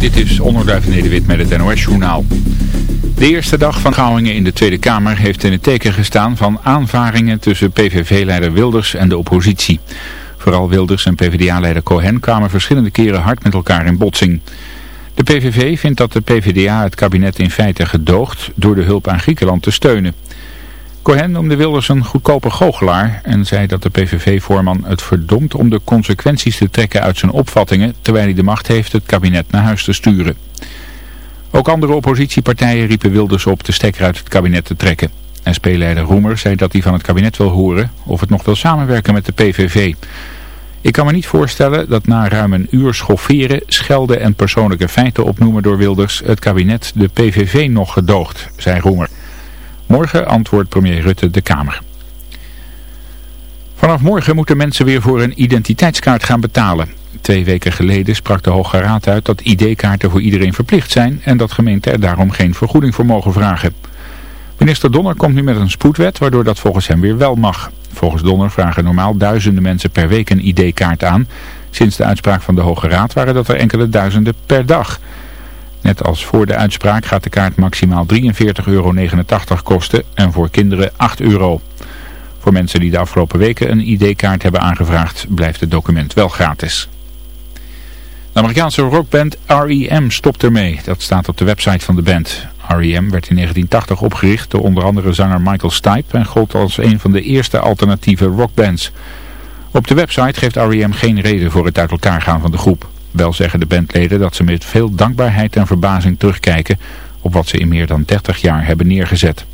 Dit is Onderduif Nederwit met het NOS-journaal. De eerste dag van Gouwingen in de Tweede Kamer heeft in het teken gestaan van aanvaringen tussen PVV-leider Wilders en de oppositie. Vooral Wilders en PvdA-leider Cohen kwamen verschillende keren hard met elkaar in botsing. De PVV vindt dat de PvdA het kabinet in feite gedoogt door de hulp aan Griekenland te steunen. Cohen noemde Wilders een goedkope goochelaar en zei dat de PVV-voorman het verdomt om de consequenties te trekken uit zijn opvattingen terwijl hij de macht heeft het kabinet naar huis te sturen. Ook andere oppositiepartijen riepen Wilders op de stekker uit het kabinet te trekken. SP-leider Roemer zei dat hij van het kabinet wil horen of het nog wil samenwerken met de PVV. Ik kan me niet voorstellen dat na ruim een uur schofferen, schelden en persoonlijke feiten opnoemen door Wilders het kabinet de PVV nog gedoogt, zei Roemer. Morgen antwoordt premier Rutte de Kamer. Vanaf morgen moeten mensen weer voor een identiteitskaart gaan betalen. Twee weken geleden sprak de Hoge Raad uit dat ID-kaarten voor iedereen verplicht zijn en dat gemeenten er daarom geen vergoeding voor mogen vragen. Minister Donner komt nu met een spoedwet waardoor dat volgens hem weer wel mag. Volgens Donner vragen normaal duizenden mensen per week een ID-kaart aan. Sinds de uitspraak van de Hoge Raad waren dat er enkele duizenden per dag. Net als voor de uitspraak gaat de kaart maximaal 43,89 euro kosten en voor kinderen 8 euro. Voor mensen die de afgelopen weken een ID-kaart hebben aangevraagd blijft het document wel gratis. De Amerikaanse rockband R.E.M. stopt ermee. Dat staat op de website van de band. R.E.M. werd in 1980 opgericht door onder andere zanger Michael Stipe en gold als een van de eerste alternatieve rockbands. Op de website geeft R.E.M. geen reden voor het uit elkaar gaan van de groep. Wel zeggen de bandleden dat ze met veel dankbaarheid en verbazing terugkijken op wat ze in meer dan 30 jaar hebben neergezet.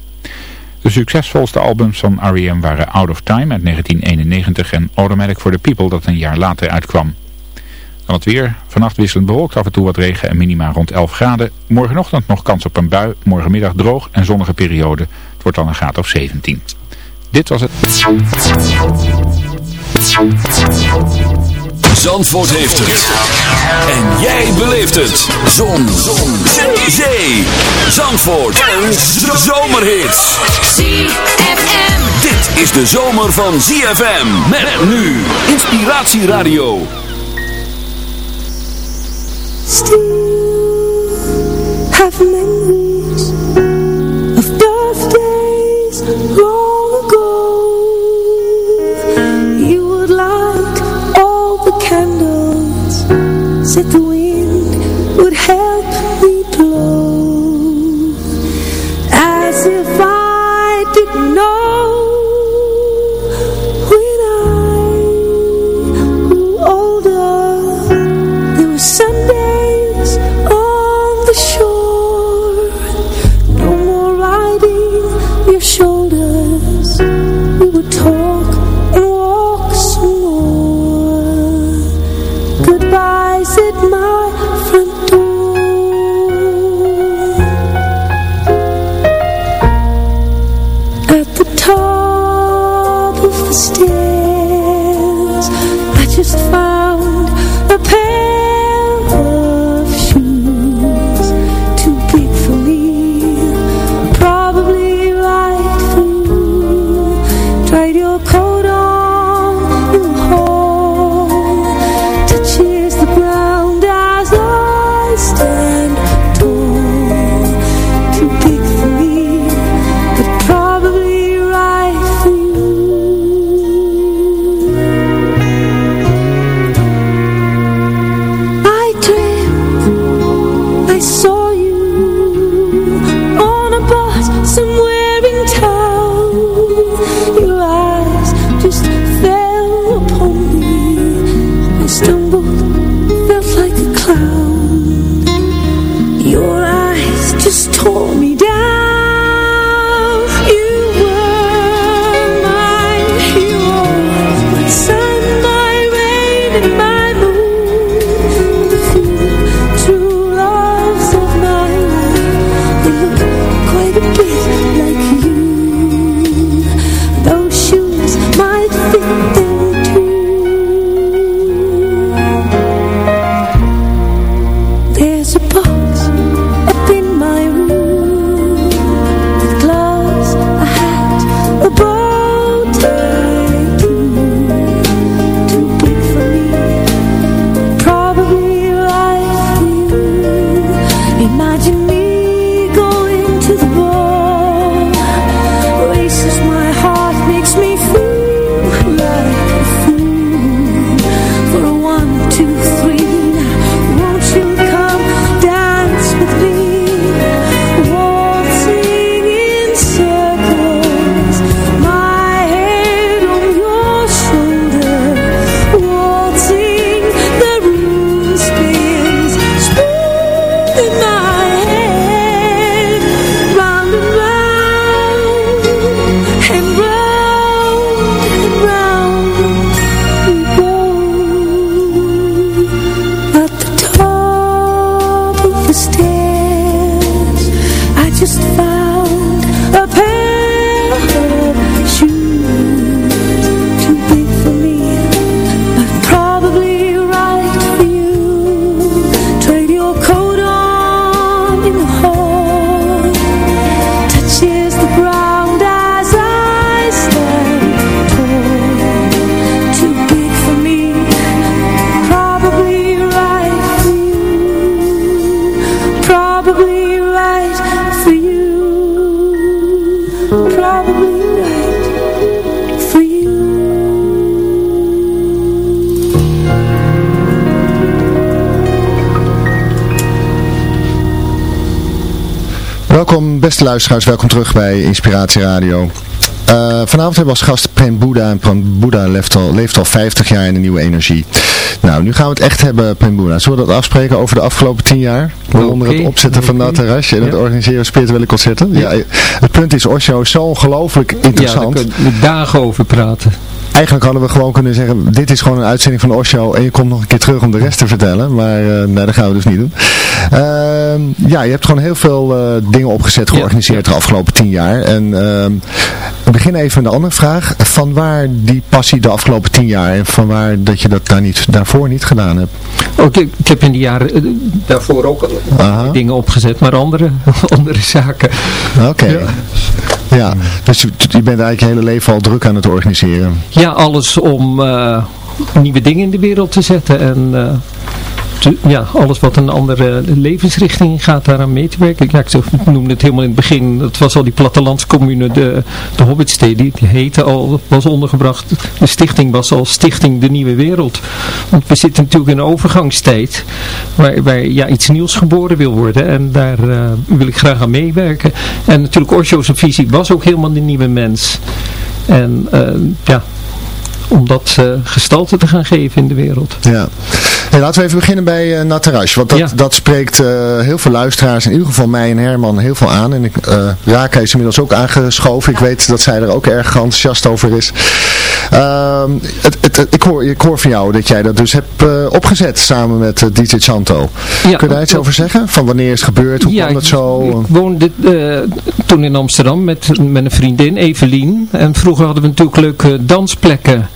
De succesvolste albums van R.E.M. waren Out of Time uit 1991 en Automatic for the People dat een jaar later uitkwam. Dan het weer, vannacht wisselend bewolkt, af en toe wat regen en minima rond 11 graden. Morgenochtend nog kans op een bui, morgenmiddag droog en zonnige periode. Het wordt dan een graad of 17. Dit was het. Zandvoort heeft het. En jij beleeft het. Zon. Zon. Zee. Zee. Zandvoort. Een zomerhit. ZFM. Dit is de zomer van ZFM. Met nu. Inspiratieradio. Still have memories of birthdays I luisteraars, welkom terug bij Inspiratie Radio. Eh, vanavond hebben we als gast Prem Boeddha en Prem Boeddha leeft al, leeft al 50 jaar in de nieuwe energie. Nou, nu gaan we het echt hebben, Prem Boeddha. Zullen we dat afspreken over de afgelopen 10 jaar? Waaronder het opzetten van dat terrasje en het organiseren van spirituele concerten. Ja. het punt is, Osho is zo ongelooflijk Ja, daar interessant. kunnen we dagen over praten. Eigenlijk hadden we gewoon kunnen zeggen, dit is gewoon een uitzending van Osho en je komt nog een keer terug om de rest te vertellen. Maar eh, nee, dat gaan we dus niet doen. Ehm, ja, je hebt gewoon heel veel eh, dingen opgezet, georganiseerd de afgelopen tien jaar. En ehm, we beginnen even met een andere vraag. Van waar die passie de afgelopen tien jaar en van waar dat je dat daar niet, daarvoor niet gedaan hebt? Ook, ik, ik heb in die jaren eh, daarvoor ook Aha. dingen opgezet, maar andere, andere zaken. Oké. Ja. Ja. dus je, je bent eigenlijk je hele leven al druk aan het organiseren. Ja, alles om eh, nieuwe dingen in de wereld te zetten en ja, alles wat een andere levensrichting gaat daaraan mee te werken. Ja, ik noemde het helemaal in het begin, het was al die plattelandscommune, de, de Hobbitstee, die, die heette al, was ondergebracht, de stichting was al Stichting de Nieuwe Wereld. Want we zitten natuurlijk in een overgangstijd, waar, waar ja, iets nieuws geboren wil worden en daar eh, wil ik graag aan meewerken. En natuurlijk Osho's visie was ook helemaal de nieuwe mens. En eh, ja, om dat eh, gestalte te gaan geven in de wereld. Ja. Hey, laten we even beginnen bij uh, Natarash. Want dat, Ja. dat spreekt eh, heel veel luisteraars, in ieder geval mij en Herman, heel veel aan. En ik, Raka is inmiddels ook aangeschoven. Ik weet dat zij er ook erg enthousiast over is. Ehm, het, het, het- ik, hoor, ik hoor van jou dat jij dat dus hebt eh, opgezet samen met eh, DJ Chanto. Ja, Kun je daar iets over zeggen? Van wanneer is het gebeurd? Hoe kwam dat zo? Ik, woonde eh, toen in Amsterdam met, met een vriendin, Evelien. En vroeger hadden we natuurlijk leuke dansplekken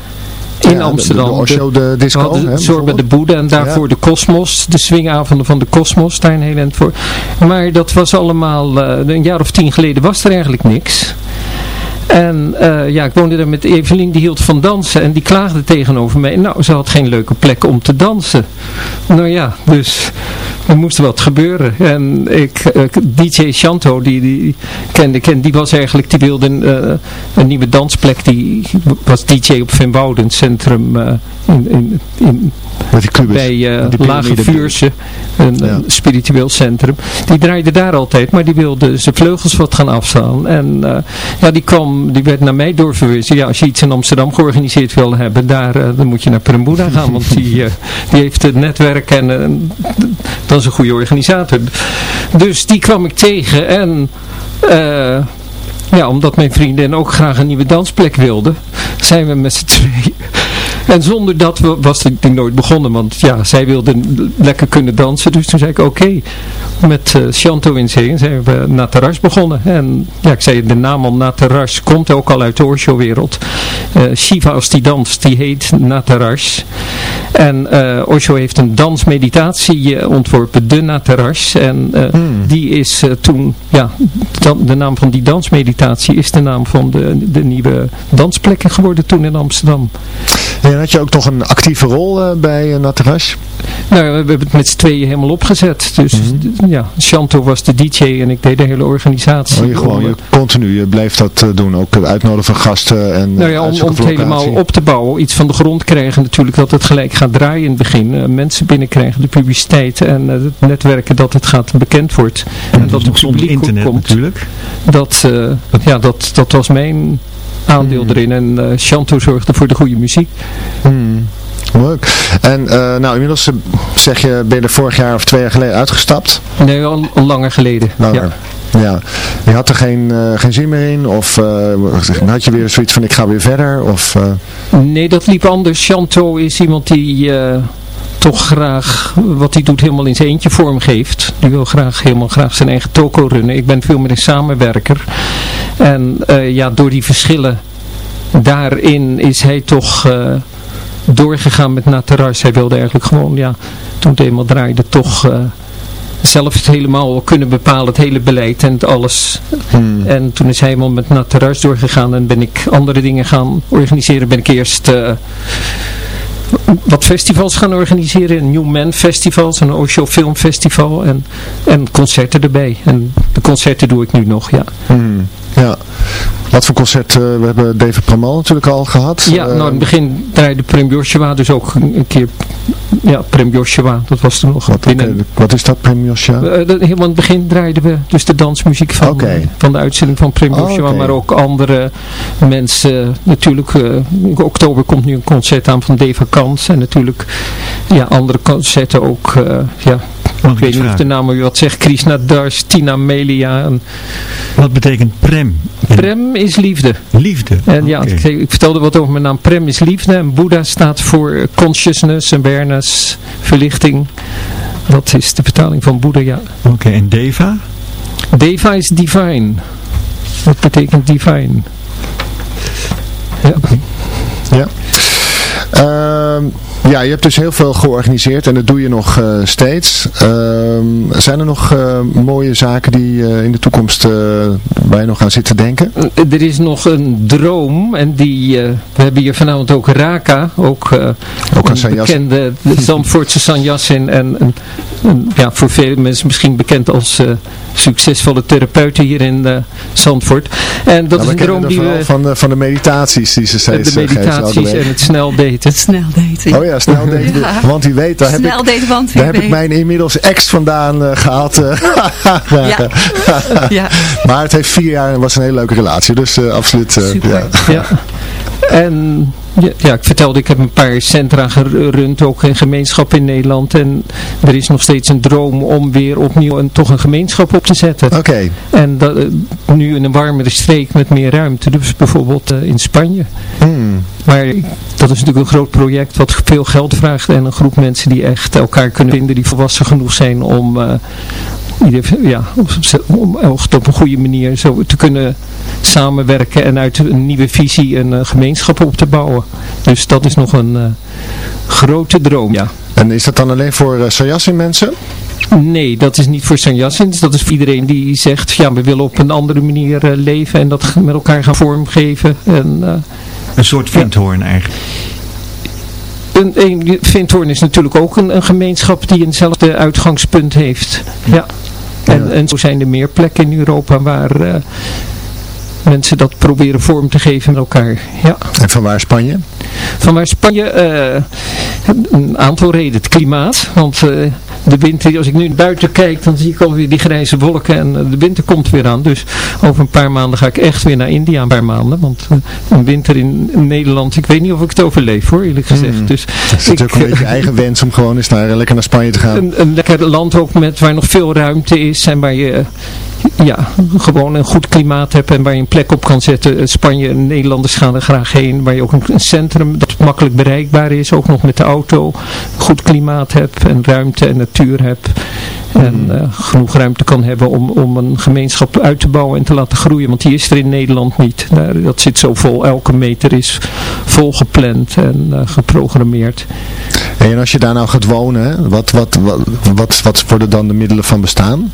in Ja, Amsterdam. De, de Osho, de we disco. Zorba de? Boeddha en daarvoor Ja. de Cosmos, de swingavonden van de Cosmos, daar een heel eind voor. Maar dat was allemaal, een jaar of tien geleden was er eigenlijk niks. En eh, ja, ik woonde daar met Evelien, die hield van dansen en die klaagde tegenover mij. Nou, ze had geen leuke plek om te dansen. Nou ja, dus er moest wat gebeuren. En ik, eh, DJ Chanto, die, die kende ik, en die was eigenlijk, die wilde een, eh, een nieuwe dansplek. Die was DJ op Van Wouden, centrum in, in, in, bij Die Lage. Vuurse, een, Ja. een spiritueel centrum. Die draaide daar altijd, maar die wilde zijn vleugels wat gaan afstaan. En ja, die kwam, die werd naar mij doorverwezen. Ja, als je iets in Amsterdam georganiseerd wil hebben, daar, eh, dan moet je naar Peremboeda gaan, want die, eh, die heeft het netwerk en eh, dat is een goede organisator. Dus die kwam ik tegen en... ja, omdat mijn vriendin ook graag een nieuwe dansplek wilde, zijn we met z'n tweeën. En zonder dat we- was het ding nooit begonnen, want ja, zij wilde lekker kunnen dansen. Dus toen zei ik oké, met eh Chanto in zee zijn we Nataras begonnen. En ja, ik zei de naam al Nataras komt ook al uit de Osho-wereld. Eh, Shiva als die danst, die heet Nataras. En eh, Osho heeft een dansmeditatie ontworpen, de Nataras. En Hmm. die is toen, ja, dan, de naam van die dansmeditatie is de naam van de, de nieuwe dansplekken geworden toen in Amsterdam. En had je ook nog een actieve rol eh, bij uh, Natarash? Nou, we hebben het met z'n tweeën helemaal opgezet. Dus Mhm. ja, Chanto was de DJ en ik deed de hele organisatie. Oh, je gewoon je, continu, je bleef dat eh, doen, ook uitnodigen van gasten en nou ja, om, het helemaal op te bouwen, iets van de grond krijgen natuurlijk, dat het gelijk gaat draaien in het begin. Mensen binnenkrijgen, de publiciteit en het netwerken dat het gaat bekend wordt. En, dat het nog zonder publiek internet komt. natuurlijk. Dat, eh, ja, dat, dat was mijn aandeel Hmm. erin. En eh Chanto zorgde voor de goede muziek. Hmm. Leuk. En eh, nou, inmiddels eh, zeg je, ben je er vorig jaar of twee jaar geleden uitgestapt? Nee, al, al langer geleden. Langer. Ja. Ja. Je had er geen, eh, geen zin meer in? Of eh, had je weer zoiets van ik ga weer verder? Of, eh, Nee, dat liep anders. Chanto is iemand die, eh, toch graag wat hij doet helemaal in zijn eentje vormgeeft. Die wil graag helemaal graag zijn eigen toko runnen. Ik ben veel meer een samenwerker. En uh, ja, door die verschillen daarin is hij toch uh, doorgegaan met Nateras. Hij wilde eigenlijk gewoon, ja, toen het eenmaal draaide, toch... Uh, zelf het helemaal kunnen bepalen, het hele beleid en het alles. Hmm. En toen is hij helemaal met Nateras doorgegaan en ben ik andere dingen gaan organiseren. Ben ik eerst wat festivals gaan organiseren. New Man Festivals, een Osho Film Festival en, en concerten erbij. En de concerten doe ik nu nog, ja. Hmm. Ja. Wat voor concert? Uh, we hebben David Pramal natuurlijk al gehad. Ja, nou in het begin draaide Prem Joshua dus ook een keer ja, Prem Joshua, dat was toen nog wat, binnen. wat is dat, Prem Joshua? Uh, helemaal in het begin draaiden we dus de dansmuziek van, van de uitzending van Prem Joshua, maar ook andere mensen. Natuurlijk, uh, in oktober komt nu een concert aan van Deva Kans en natuurlijk ja, andere concerten ook, ja, ik weet niet of de naam u wat zegt. Krishna Das, Tina Melia. En... Wat betekent Prem? Prem is liefde. Liefde? En ja, ik, ik, vertelde wat over mijn naam. Prem is liefde. En Boeddha staat voor consciousness, awareness, verlichting. Dat is de vertaling van Boeddha, ja. Oké, en Deva? Deva is divine. Wat betekent divine? Ja. Ja. Uh, ja, je hebt dus heel veel georganiseerd en dat doe je nog uh, steeds. Uh, zijn er nog uh, mooie zaken die uh, in de toekomst je nog aan zit te denken? Er is nog een droom en die, we hebben hier vanavond ook Raka, ook, ook een, bekende Zandvoortse Sanjasin en een, een, ja, voor vele mensen misschien bekend als succesvolle therapeuten hier in Zandvoort. En dat nou, is een droom die we... Van de, van de meditaties die ze steeds De meditaties en het snel daten. Snel daten. Oh ja, snel daten. Want wie weet, daar heb, snel ik, daten, want daar heb ik mijn inmiddels ex vandaan uh, gehaald. Uh, ja. ja. maar het heeft vier jaar en was een hele leuke relatie. Dus uh, absoluut. ja. En ja, ik vertelde, ik heb een paar centra gerund, ook een gemeenschap in Nederland. En er is nog steeds een droom om weer opnieuw een, toch een gemeenschap op te zetten. Oké. En dat, nu in een warmere streek met meer ruimte, dus bijvoorbeeld in Spanje. Hmm. Maar dat is natuurlijk een groot project wat veel geld vraagt en een groep mensen die echt elkaar kunnen vinden, die volwassen genoeg zijn om, uh, ja, om op een goede manier zo te kunnen samenwerken en uit een nieuwe visie een uh, gemeenschap op te bouwen. Dus dat is nog een uh, grote droom, ja. En is dat dan alleen voor uh, mensen? Nee, dat is niet voor Sanjassins. Dat is voor iedereen die zegt, ja, we willen op een andere manier leven en dat met elkaar gaan vormgeven. En, een soort vindhoorn eigenlijk. Een, een Vindhoorn is natuurlijk ook een, een gemeenschap die eenzelfde uitgangspunt heeft. Ja. En, en zo zijn er meer plekken in Europa waar uh, mensen dat proberen vorm te geven met elkaar. Ja. En van waar Spanje? Van waar Spanje, uh, een aantal redenen. Het klimaat, want uh, de winter, als ik nu buiten kijk, dan zie ik alweer die grijze wolken en de winter komt weer aan. Dus over een paar maanden ga ik echt weer naar India, een paar maanden. Want uh, een winter in Nederland, ik weet niet of ik het overleef hoor, eerlijk gezegd. Hmm. Dus het is natuurlijk ook een beetje eigen wens om gewoon eens naar, lekker naar Spanje te gaan. Een, een lekker land ook met, waar nog veel ruimte is en waar je ja, gewoon een goed klimaat hebt en waar je een plek op kan zetten. Spanje, Nederlanders gaan er graag heen. Waar je ook een centrum dat makkelijk bereikbaar is, ook nog met de auto. Goed klimaat hebt en ruimte en natuur hebt. En uh, genoeg ruimte kan hebben om, om een gemeenschap uit te bouwen en te laten groeien. Want die is er in Nederland niet. Daar, dat zit zo vol. Elke meter is vol gepland en uh, geprogrammeerd. En als je daar nou gaat wonen, wat, wat, wat, wat, wat worden dan de middelen van bestaan?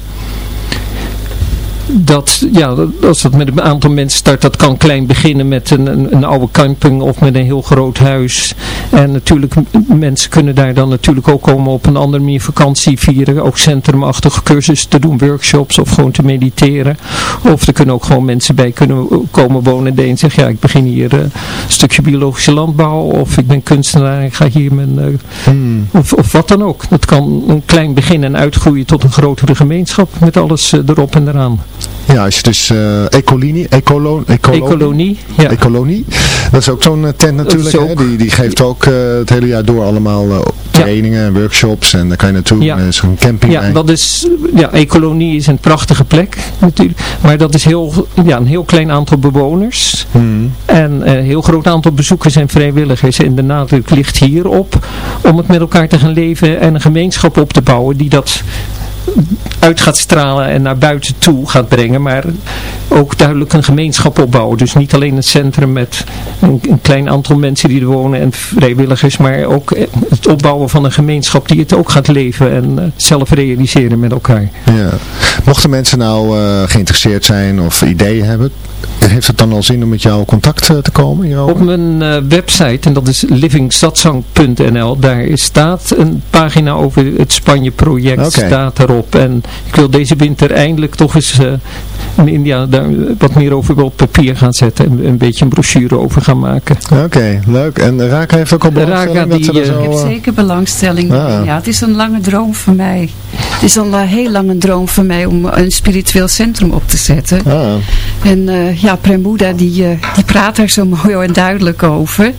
Dat, ja, als dat met een aantal mensen start, dat kan klein beginnen met een, een, een, oude camping of met een heel groot huis. En natuurlijk, mensen kunnen daar dan natuurlijk ook komen op een andere manier vakantie vieren. Ook centrumachtige cursussen te doen, workshops of gewoon te mediteren. Of er kunnen ook gewoon mensen bij kunnen komen wonen. De een zegt, ja, ik begin hier uh, een stukje biologische landbouw. Of ik ben kunstenaar en ik ga hier mijn... Uh, hmm. of, of wat dan ook. Dat kan een klein beginnen en uitgroeien tot een grotere gemeenschap met alles uh, erop en eraan. Ja, als je dus uh, Ecolonie, Ecolo, Ecolo, Ecolonie, ja. Ecolonie, dat is ook zo'n uh, tent natuurlijk. ook- Hè? Die, die geeft ook uh, het hele jaar door allemaal uh, trainingen en workshops en daar kan je naartoe. Ja. Een camping Ja, dat is, ja, Ecolonie is een prachtige plek natuurlijk. Maar dat is heel, ja, een heel klein aantal bewoners. Hmm. En een heel groot aantal bezoekers en vrijwilligers. En de nadruk ligt hierop om het met elkaar te gaan leven en een gemeenschap op te bouwen die dat uit gaat stralen en naar buiten toe gaat brengen, maar ook duidelijk een gemeenschap opbouwen. Dus niet alleen het centrum met een, een klein aantal mensen die er wonen en vrijwilligers, maar ook eh, het opbouwen van een gemeenschap die het ook gaat leven en eh, zelf realiseren met elkaar. Ja. Mochten mensen nou uh, geïnteresseerd zijn of ideeën hebben, heeft het dan al zin om met jou in contact uh, te komen? Op mijn uh, website, en dat is livingstadzang.nl, daar staat een pagina over het Spanje project, Oké. staat erop. En ik wil deze winter eindelijk toch eens uh, in India daar wat meer over op papier gaan zetten en een beetje een brochure over gaan maken. Oké, leuk. En Raka heeft ook al belangstelling Raka, dat ze die, er eh, zo... Ik heb uh, zeker belangstelling. Ah. Ja, het is een lange droom van mij. Het is al een heel lange droom van mij om een spiritueel centrum op te zetten. ah, En eh, ja, Premuda die, eh, die praat daar zo mooi en duidelijk over.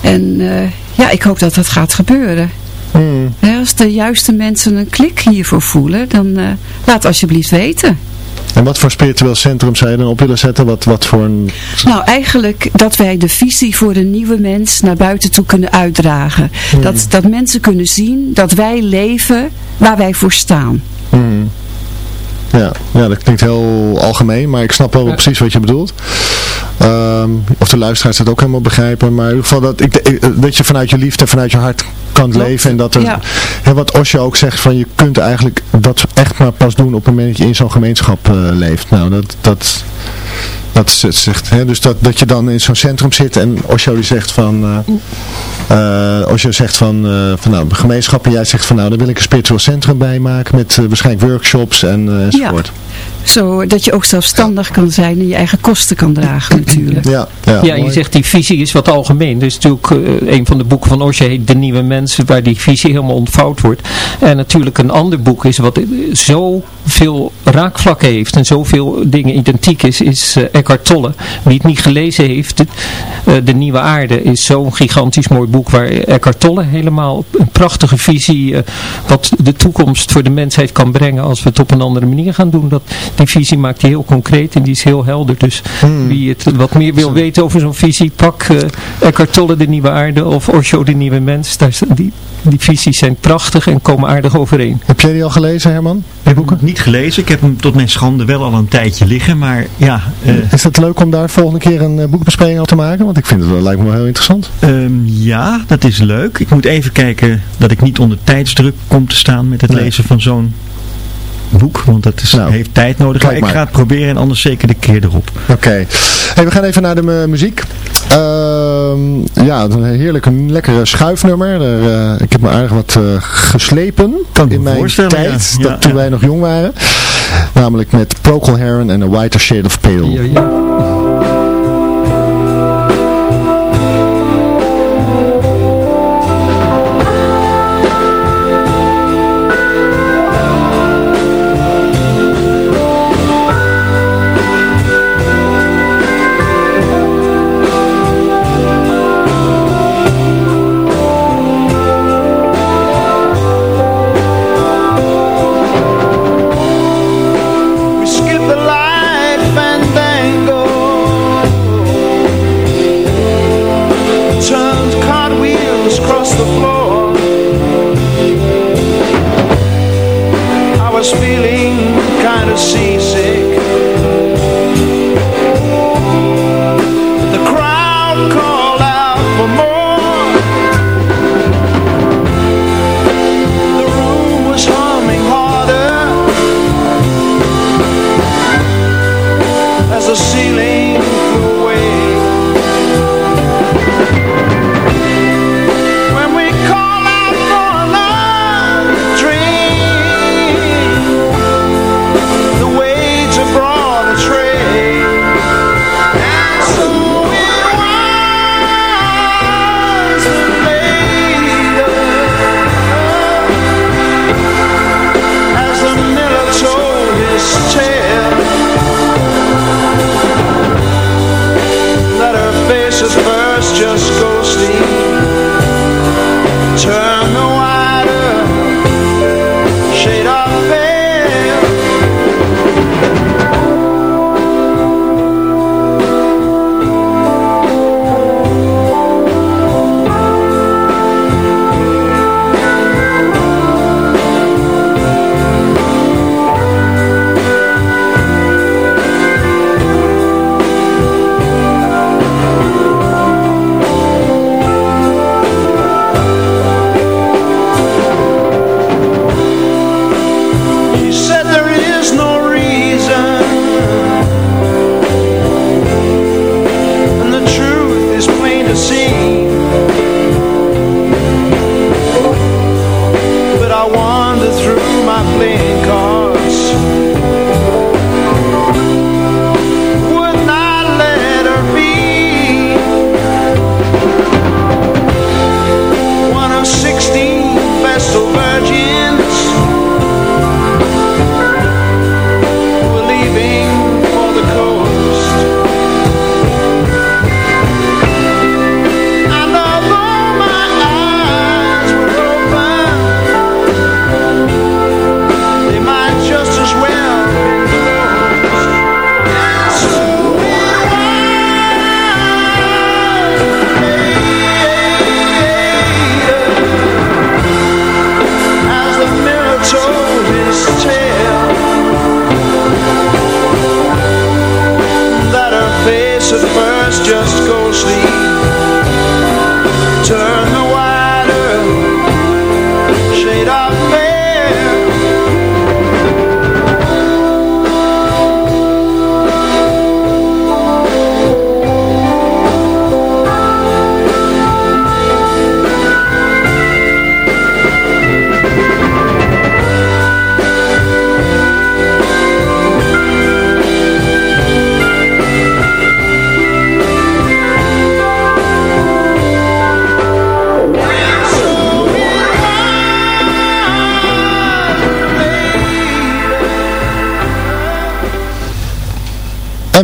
En eh, ja, ik hoop dat dat gaat gebeuren. Hmm. Ja, als de juiste mensen een klik hiervoor voelen, dan eh, laat alsjeblieft weten. En wat voor spiritueel centrum zou je dan op willen zetten? Wat, wat voor een... Nou, eigenlijk dat wij de visie voor een nieuwe mens naar buiten toe kunnen uitdragen. Dat, dat mensen kunnen zien dat wij leven waar wij voor staan. Hmm. Ja, ja, dat klinkt heel algemeen, maar ik snap wel Ja. precies wat je bedoelt. Ehm, of de luisteraars het ook helemaal begrijpen. Maar in ieder geval dat, ik, ik- dat je vanuit je liefde, vanuit je hart kan leven. En dat er, Ja. hè, wat Osje ook zegt, van je kunt eigenlijk dat echt maar pas doen op het moment dat je in zo'n gemeenschap eh, leeft. Nou, dat, dat, dat zegt, hè, dus dat, dat je dan in zo'n centrum zit en Osho die zegt van, eh eh, Osho zegt van, eh, van nou, gemeenschap en jij zegt van nou, daar wil ik een spiritueel centrum bij maken met waarschijnlijk workshops en enzovoort. Zo dat je ook zelfstandig kan zijn en je eigen kosten kan dragen natuurlijk. Ja, ja, Ja, je zegt die visie is wat algemeen. Dus natuurlijk eh, een van de boeken van Osho heet De Nieuwe Mensen, waar die visie helemaal ontvouwd wordt. En natuurlijk een ander boek is wat zoveel raakvlakken heeft en zoveel dingen identiek is, is eh, Eckhart Tolle. Wie het niet gelezen heeft, de, eh, De Nieuwe Aarde is zo'n gigantisch mooi boek waar Eckhart Tolle helemaal een prachtige visie, eh, wat de toekomst voor de mensheid kan brengen als we het op een andere manier gaan doen. Dat, die visie maakt hij heel concreet en die is heel helder. Dus Hmm. wie het wat meer wil weten over zo'n visie, pak eh Eckhart Tolle de Nieuwe Aarde of Osho de Nieuwe Mens. Daar, die, die visies zijn prachtig en komen aardig overeen. Heb jij die al gelezen, Herman? Die boeken? Niet gelezen, ik heb hem tot mijn schande wel al een tijdje liggen, maar ja, eh, Is het leuk om daar volgende keer een eh, boekbespreking over te maken? Want ik vind het wel, lijkt me wel heel interessant. ehm, ja, dat is leuk. Ik moet even kijken dat ik niet onder tijdsdruk kom te staan met het Nee. lezen van zo'n boek, want dat is, Nou, heeft tijd nodig. Maar ik ga het proberen en anders zeker de keer erop. Oké. Hey, we gaan even naar de mu- muziek. Ehm, ja, een heerlijk, een lekkere schuifnummer. Er, eh, ik heb me aardig wat eh, geslepen Kan in mijn tijd, ja. dat, Ja, toen ja. wij nog jong waren. Namelijk met Procol Harum en A Whiter Shade of Pale.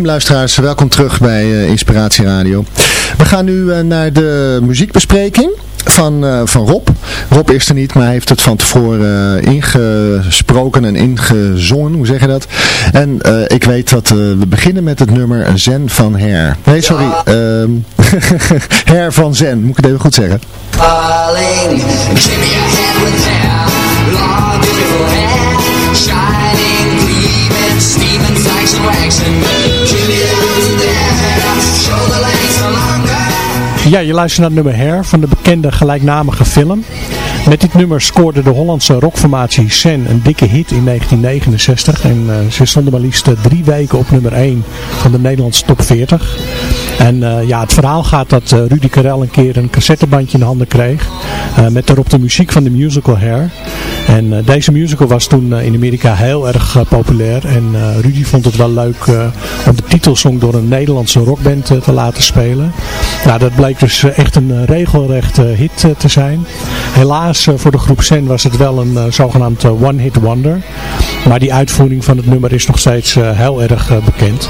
Luisteraars, welkom terug bij uh, Inspiratie Radio. We gaan nu uh, naar de muziekbespreking van, uh, van Rob. Rob is er niet, maar hij heeft het van tevoren ingesproken en ingezongen, hoe zeg je dat? En ik weet dat we beginnen met het nummer Zen van Her. Nee, sorry, ehm, Her van Zen, moet ik het even goed zeggen. Falling, give me a hand with hair, long beautiful hair, shining, gleaming, steaming, saxon, waxing. Ja, je luistert naar nummer Hair van de bekende gelijknamige film. Met dit nummer scoorde de Hollandse rockformatie Sen een dikke hit in 1969. En uh, ze stonden maar liefst drie weken op nummer 1 van de Nederlandse top 40. En uh, ja, het verhaal gaat dat Rudy Karel een keer een cassettebandje in de handen kreeg. met daarop de muziek van de musical Hair. En deze musical was toen in Amerika heel erg populair. En Rudy vond het wel leuk om de titelsong door een Nederlandse rockband te laten spelen. Nou, dat bleek dus echt een regelrechte hit te zijn. Helaas voor de groep Zen was het wel een uh, zogenaamd one-hit wonder. Maar die uitvoering van het nummer is nog steeds uh, heel erg uh, bekend.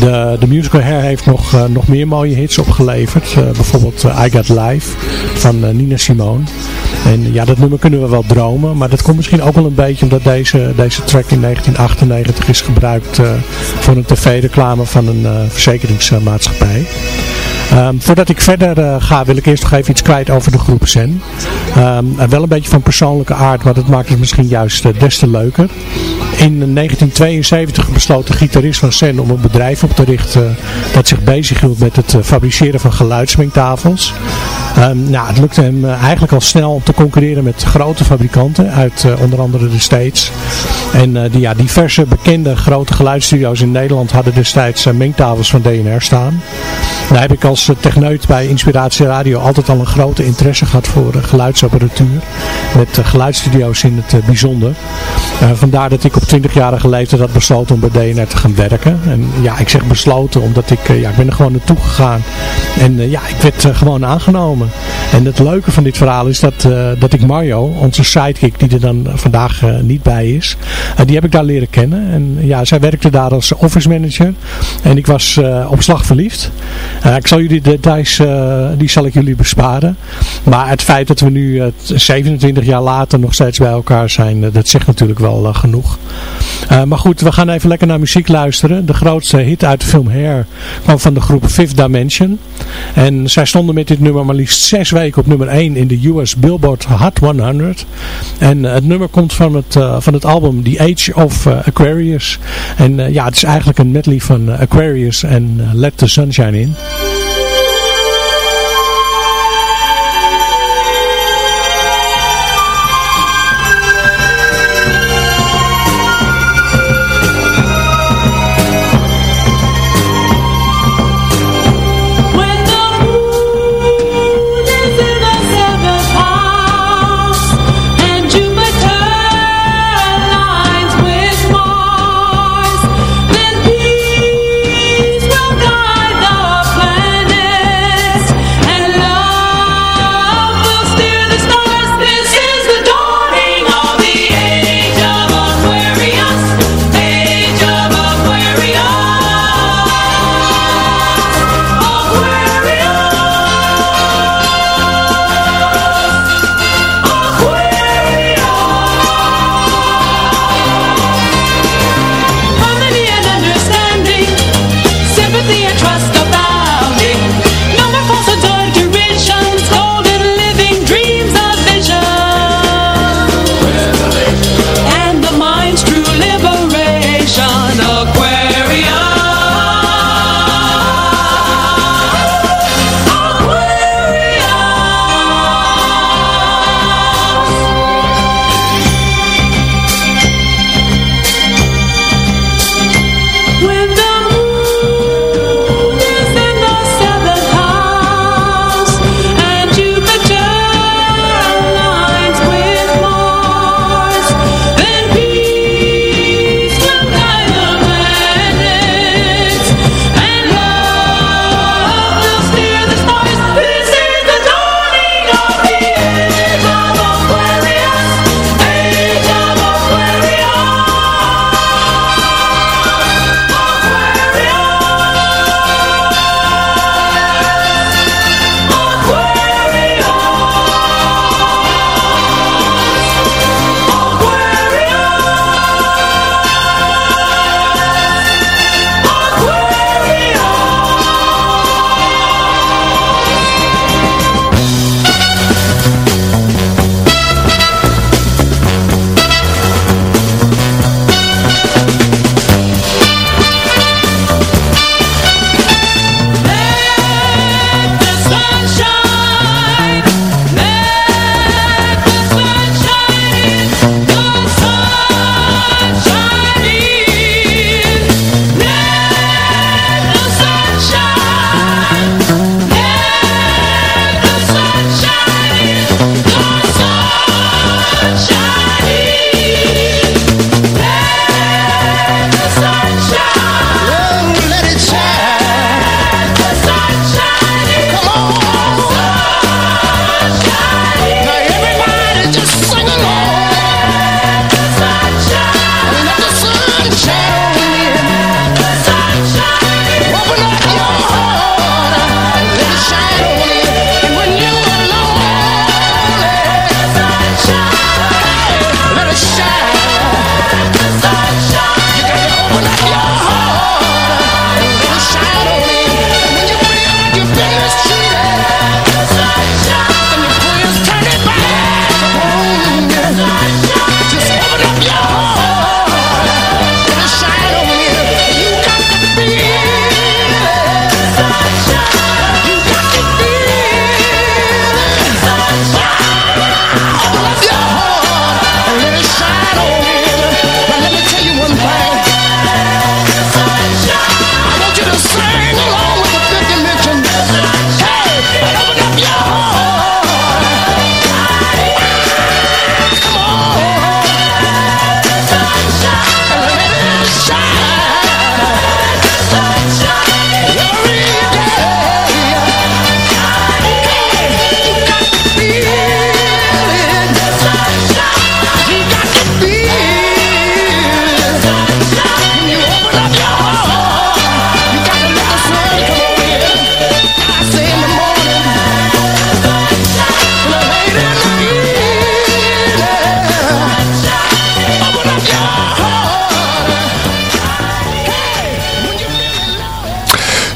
De, de musical Hair heeft nog, nog meer mooie hits opgeleverd. bijvoorbeeld I Got Life van Nina Simone. En ja, dat nummer kunnen we wel dromen. Maar dat komt misschien ook wel een beetje omdat deze, deze track in 1998 is gebruikt voor een tv-reclame van een verzekeringsmaatschappij. Um, voordat ik verder uh, ga wil ik eerst nog even iets kwijt over de groep Zen. Um, wel een beetje van persoonlijke aard, maar dat maakt het misschien juist uh, des te leuker. In 1972 besloot de gitarist van Zen om een bedrijf op te richten dat zich bezighield met het fabriceren van geluidsmengtafels. Um, nou, het lukte hem eigenlijk al snel om te concurreren met grote fabrikanten uit onder andere de States. En die, ja, diverse bekende grote geluidsstudio's in Nederland hadden destijds mengtafels van DNR staan. Daar heb ik als techneut bij Inspiratie Radio altijd al een grote interesse gehad voor geluidsapparatuur. Met geluidsstudio's in het bijzonder. Vandaar dat ik op 20-jarige leeftijd had besloten om bij DNR te gaan werken. En ja, ik zeg besloten omdat ik, ja, ik ben er gewoon naartoe gegaan. En ja, ik werd gewoon aangenomen. En het leuke van dit verhaal is dat, dat ik Mario, onze sidekick die er dan vandaag niet bij is, die heb ik daar leren kennen. En ja, zij werkte daar als office manager. En ik was op slag verliefd. Ik zal jullie de details, uh, die zal ik jullie besparen. Maar het feit dat we nu uh, 27 jaar later nog steeds bij elkaar zijn, dat zegt natuurlijk wel genoeg. maar goed, we gaan even lekker naar muziek luisteren. De grootste hit uit de film Hair kwam van de groep Fifth Dimension. En zij stonden met dit nummer maar liefst zes weken op nummer 1 in de US Billboard Hot 100. En het nummer komt van het, van het album The Age of Aquarius. En ja, het is eigenlijk een medley van Aquarius en Let the Sunshine In.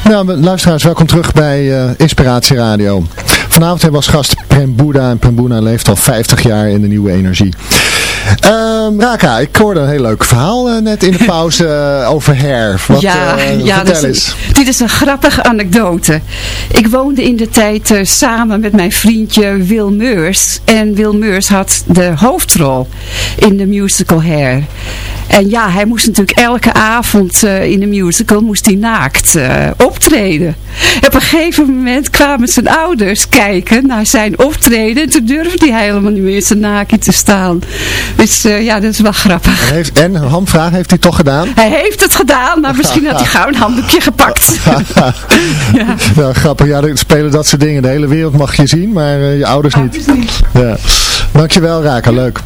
Nou, luisteraars, welkom terug bij uh, Inspiratie Radio. Vanavond hebben we als gast Prem Boeddha. En Prem Boeddha leeft al 50 jaar in de nieuwe energie. Uh, Raka, ik hoorde een heel leuk verhaal uh, net in de pauze uh, over hair. Wat, ja, uh, ja vertel is een, dit is een grappige anekdote. Ik woonde in de tijd samen met mijn vriendje Wil Meurs. En Wil Meurs had de hoofdrol in de musical Hair. En ja, hij moest natuurlijk elke avond in de musical moest hij naakt optreden. Op een gegeven moment kwamen zijn ouders kijken naar zijn optreden. En toen durfde hij helemaal niet meer in zijn naakje te staan. Dus uh, ja, dat is wel grappig. En, heeft, en een handvraag heeft hij toch gedaan? Hij heeft het gedaan, maar misschien had hij gauw een handdoekje gepakt. ja. ja, grappig. Ja, er spelen dat soort dingen. De hele wereld mag je zien, maar uh, je ouders niet. niet. Ja. Dankjewel Raka, leuk.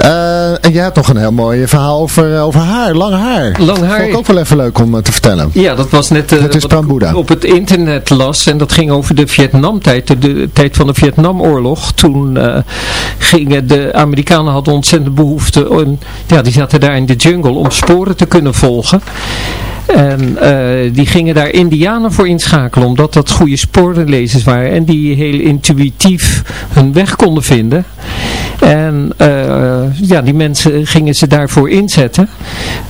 Uh, en jij hebt nog een heel mooi verhaal over, over haar, lang haar. Lang haar. Vond ik ook wel even leuk om uh, te vertellen. Ja, dat was net dat is wat op het internet las. En dat ging over de Vietnamtijd, de, de tijd van de Vietnamoorlog. Toen gingen de Amerikanen hadden ontzettend behoefte. En, ja, die zaten daar in de jungle om sporen te kunnen volgen. En uh, die gingen daar indianen voor inschakelen, omdat dat goede sporenlezers waren. En die heel intuïtief hun weg konden vinden. En uh, ja, die mensen gingen ze daarvoor inzetten.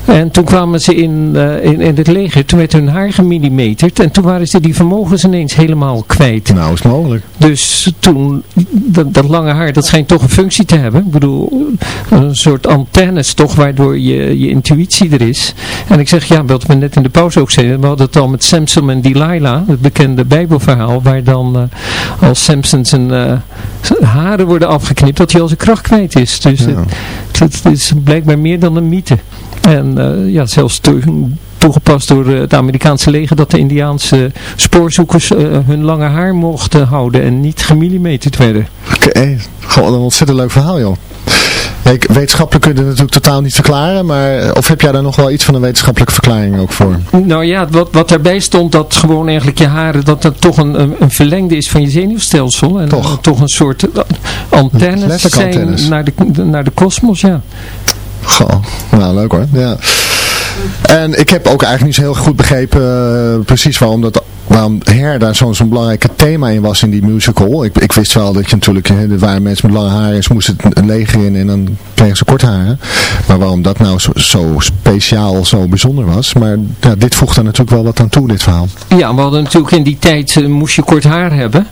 En toen kwamen ze in, uh, in, in het leger, toen werd hun haar gemillimeterd. En toen waren ze die vermogens ineens helemaal kwijt. Nou, is mogelijk. Dus toen, dat, dat lange haar, dat schijnt toch een functie te hebben. Ik bedoel, een soort antennes toch, waardoor je, je intuïtie er is. En ik zeg, ja, wat we net in de pauze ook zeiden, we hadden het al met Samson en Delilah, het bekende bijbelverhaal, waar dan uh, als Samson zijn, uh, zijn haren worden afgeknipt, dat hij al zijn kracht kwijt is. Dus ja. het, het, is blijkbaar meer dan een mythe. En uh, ja, zelfs toegepast door het Amerikaanse leger dat de Indiaanse spoorzoekers uh, hun lange haar mochten houden en niet gemillimeterd werden. Oké, okay. gewoon een ontzettend leuk verhaal joh. Nee, wetenschappelijk kun je het natuurlijk totaal niet verklaren, maar of heb jij daar nog wel iets van een wetenschappelijke verklaring ook voor? Nou ja, wat, wat daarbij stond, dat gewoon eigenlijk je haren, dat dat toch een, een, verlengde is van je zenuwstelsel. En toch, toch een soort antennes zijn antennes. naar de, naar de kosmos, ja. Goh, nou leuk hoor, ja. En ik heb ook eigenlijk niet zo heel goed begrepen uh, precies waarom dat waarom Her daar zo'n zo belangrijk thema in was in die musical. Ik, ik wist wel dat je natuurlijk, hè, er waren mensen met lange haren en ze moesten een leger in en dan kregen ze kort haren. Maar waarom dat nou zo, speciaal, zo bijzonder was. Maar ja, dit voegt daar natuurlijk wel wat aan toe, dit verhaal. Ja, we hadden natuurlijk in die tijd, uh, moest je kort haar hebben.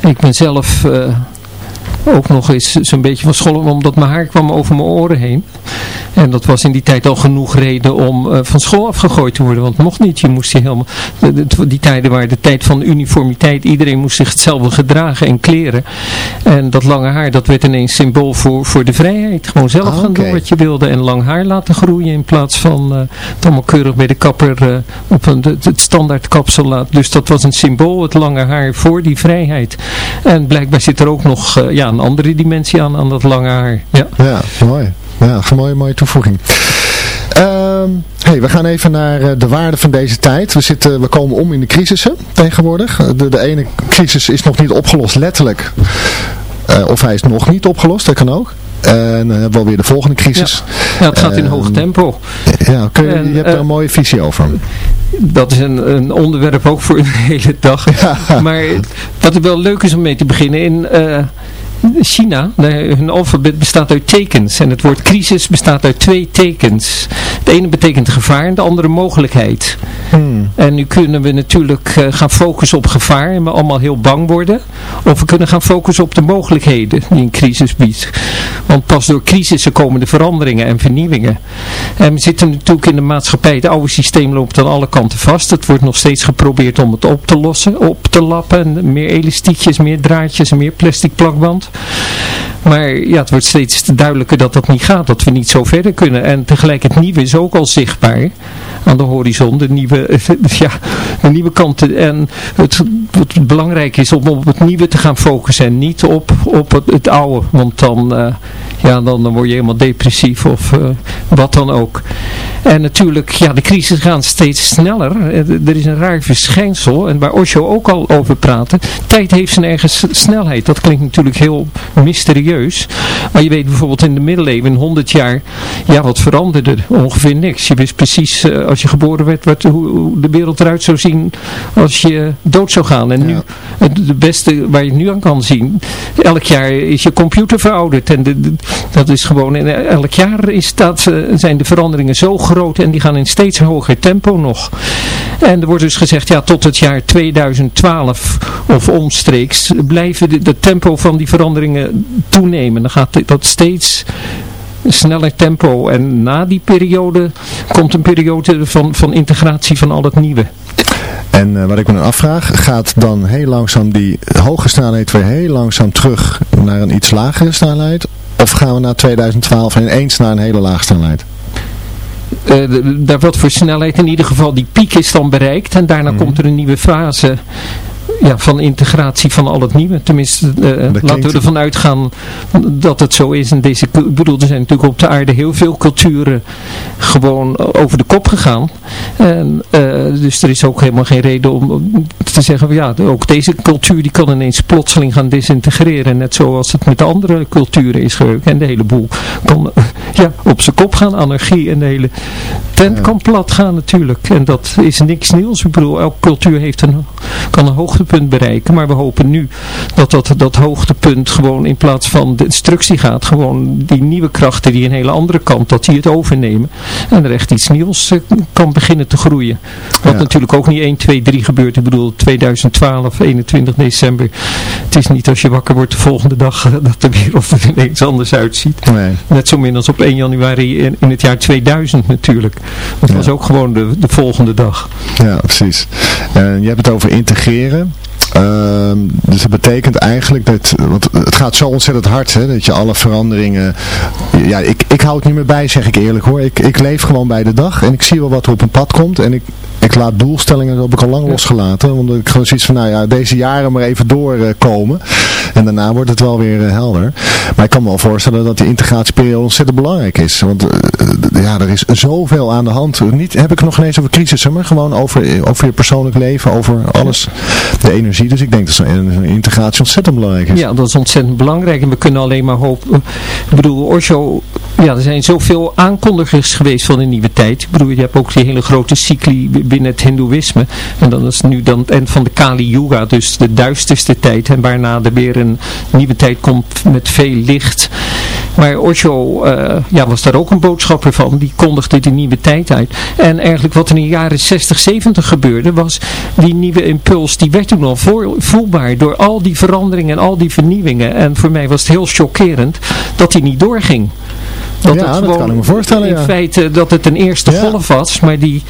Ik ben zelf... Uh ook nog eens zo'n beetje van school, omdat mijn haar kwam over mijn oren heen. En dat was in die tijd al genoeg reden om uh, van school afgegooid te worden, want mocht niet. Je moest je helemaal, die tijden waren de tijd van uniformiteit, iedereen moest zich hetzelfde gedragen en kleren. En dat lange haar, dat werd ineens symbool voor, voor de vrijheid. Gewoon zelf Ah, gaan doen wat je wilde en lang haar laten groeien in plaats van uh, het allemaal keurig bij de kapper uh, op een, het, het standaard kapsel laten. Dus dat was een symbool, het lange haar voor die vrijheid. En blijkbaar zit er ook nog ja, een andere dimensie aan, aan dat lange haar. Ja, ja mooi. Ja, een mooie, mooie toevoeging. Um, hey, we gaan even naar uh, de waarde van deze tijd. We, zitten, we komen om in de crisissen tegenwoordig. De, de ene crisis is nog niet opgelost, letterlijk. Uh, of hij is nog niet opgelost, dat kan ook. En dan hebben we alweer de volgende crisis. Ja, ja het gaat in uh, hoog tempo. Ja, kun je, en, je hebt er een mooie visie over. Dat is een, een, onderwerp ook voor een hele dag. Ja. Maar wat wel leuk is om mee te beginnen. In China, hun alfabet bestaat uit tekens. En het woord crisis bestaat uit twee tekens. Ene betekent gevaar en de andere mogelijkheid. Hmm. En nu kunnen we natuurlijk uh, gaan focussen op gevaar en we allemaal heel bang worden. Of we kunnen gaan focussen op de mogelijkheden die een crisis biedt. Want pas door crisissen komen de veranderingen en vernieuwingen. En we zitten natuurlijk in de maatschappij, het oude systeem loopt aan alle kanten vast. Het wordt nog steeds geprobeerd om het op te lossen, op te lappen. Meer elastiekjes, meer draadjes, meer plastic plakband. Maar ja, het wordt steeds duidelijker dat dat niet gaat, dat we niet zo verder kunnen. En tegelijk het nieuwe is ook al zichtbaar aan de horizon, de nieuwe, ja, de nieuwe kanten. En het, het belangrijk is om op het nieuwe te gaan focussen en niet op, op het, het oude. Want dan, uh, ja, dan, word je helemaal depressief of uh, wat dan ook. En natuurlijk, ja, de crisis gaan steeds sneller. Eh, Er is een raar verschijnsel, en waar Osho ook al over praatte. Tijd heeft zijn eigen snelheid. Dat klinkt natuurlijk heel mysterieus. Maar je weet bijvoorbeeld in de middeleeuwen, in 100 jaar, ja, wat veranderde? Ongeveer niks. Je wist precies, eh, als je geboren werd, wat, hoe de wereld eruit zou zien als je dood zou gaan. En nu, het de beste waar je het nu aan kan zien, elk jaar is je computer verouderd. En de, de- dat is gewoon, en elk jaar is dat, eh, zijn de veranderingen zo groot en die gaan in steeds hoger tempo nog. En er wordt dus gezegd, ja, tot het jaar 2012 of omstreeks blijven de, de tempo van die veranderingen toenemen. Dan gaat dat steeds sneller tempo. En na die periode komt een periode van, van integratie van al het nieuwe. En eh, wat ik me dan afvraag, gaat dan heel langzaam die hoge snelheid weer heel langzaam terug naar een iets lagere snelheid? Of gaan we naar 2012 en ineens naar een hele lage snelheid? De- daar wat voor snelheid in ieder geval die piek is dan bereikt en daarna Mhm. komt er een nieuwe fase ja, van integratie van al het nieuwe. Tenminste, eh, laten we ervan uitgaan dat het zo is. En deze, ik bedoel, er zijn natuurlijk op de aarde heel veel culturen gewoon over de kop gegaan. En, eh, dus er is ook helemaal geen reden om te zeggen, van, ja, ook deze cultuur die kan ineens plotseling gaan desintegreren. Net zoals het met de andere culturen is gebeurd. En de hele boel kan ja, op zijn kop gaan, anarchie en de hele tent kan plat gaan natuurlijk. En dat is niks nieuws. Ik bedoel, elke cultuur heeft een, kan een hoogtepunt bereiken. Maar we hopen nu dat dat, dat hoogtepunt gewoon in plaats van de destructie gaat. Gewoon die nieuwe krachten die een hele andere kant, dat die het overnemen. En er echt iets nieuws eh, kan beginnen te groeien. Wat Ja. natuurlijk ook niet 1, 2, 3 gebeurt. Ik bedoel, 2012, 21 december. Het is niet als je wakker wordt de volgende dag eh, dat de wereld er ineens anders uitziet. Nee. Net zo min als op 1 januari in, in het jaar 2000 natuurlijk. Dat Ja. was ook gewoon de, de volgende dag. Ja, precies. En je hebt het over integreren. Ehm, dus dat betekent eigenlijk dat, want het gaat zo ontzettend hard, hè, dat je alle veranderingen, ja, ik, ik hou het niet meer bij, zeg ik eerlijk hoor. Ik, ik leef gewoon bij de dag en ik zie wel wat er op een pad komt en ik, ik laat doelstellingen, dat heb ik al lang losgelaten, omdat ik gewoon zoiets van, nou ja, deze jaren maar even doorkomen en daarna wordt het wel weer eh, helder. Maar ik kan me wel voorstellen dat die integratieperiode ontzettend belangrijk is, want eh, ja, er is zoveel aan de hand. Niet, heb ik nog ineens over crisissen, maar gewoon over, over je persoonlijk leven, over alles, de energie. Dus ik denk dat zo'n zo'n integratie ontzettend belangrijk is. Ja, dat is ontzettend belangrijk en we kunnen alleen maar hopen. Ik bedoel, Osho, ja, er zijn zoveel aankondigers geweest van een nieuwe tijd. Ik bedoel, je hebt ook die hele grote cycli binnen het hindoeïsme. En dan is nu dan het eind van de Kali Yuga, dus de duisterste tijd. En waarna er weer een nieuwe tijd komt met veel licht. Maar Osho eh, ja, was daar ook een boodschapper van. Die kondigde die nieuwe tijd uit. En eigenlijk wat er in de jaren 60, 70 gebeurde, was die nieuwe impuls, die werd toen al voelbaar door al die veranderingen en al die vernieuwingen. En voor mij was het heel chockerend dat die niet doorging. Ja, het dat kan ik me voorstellen, In ja. feite dat het een eerste Ja. golf was, maar die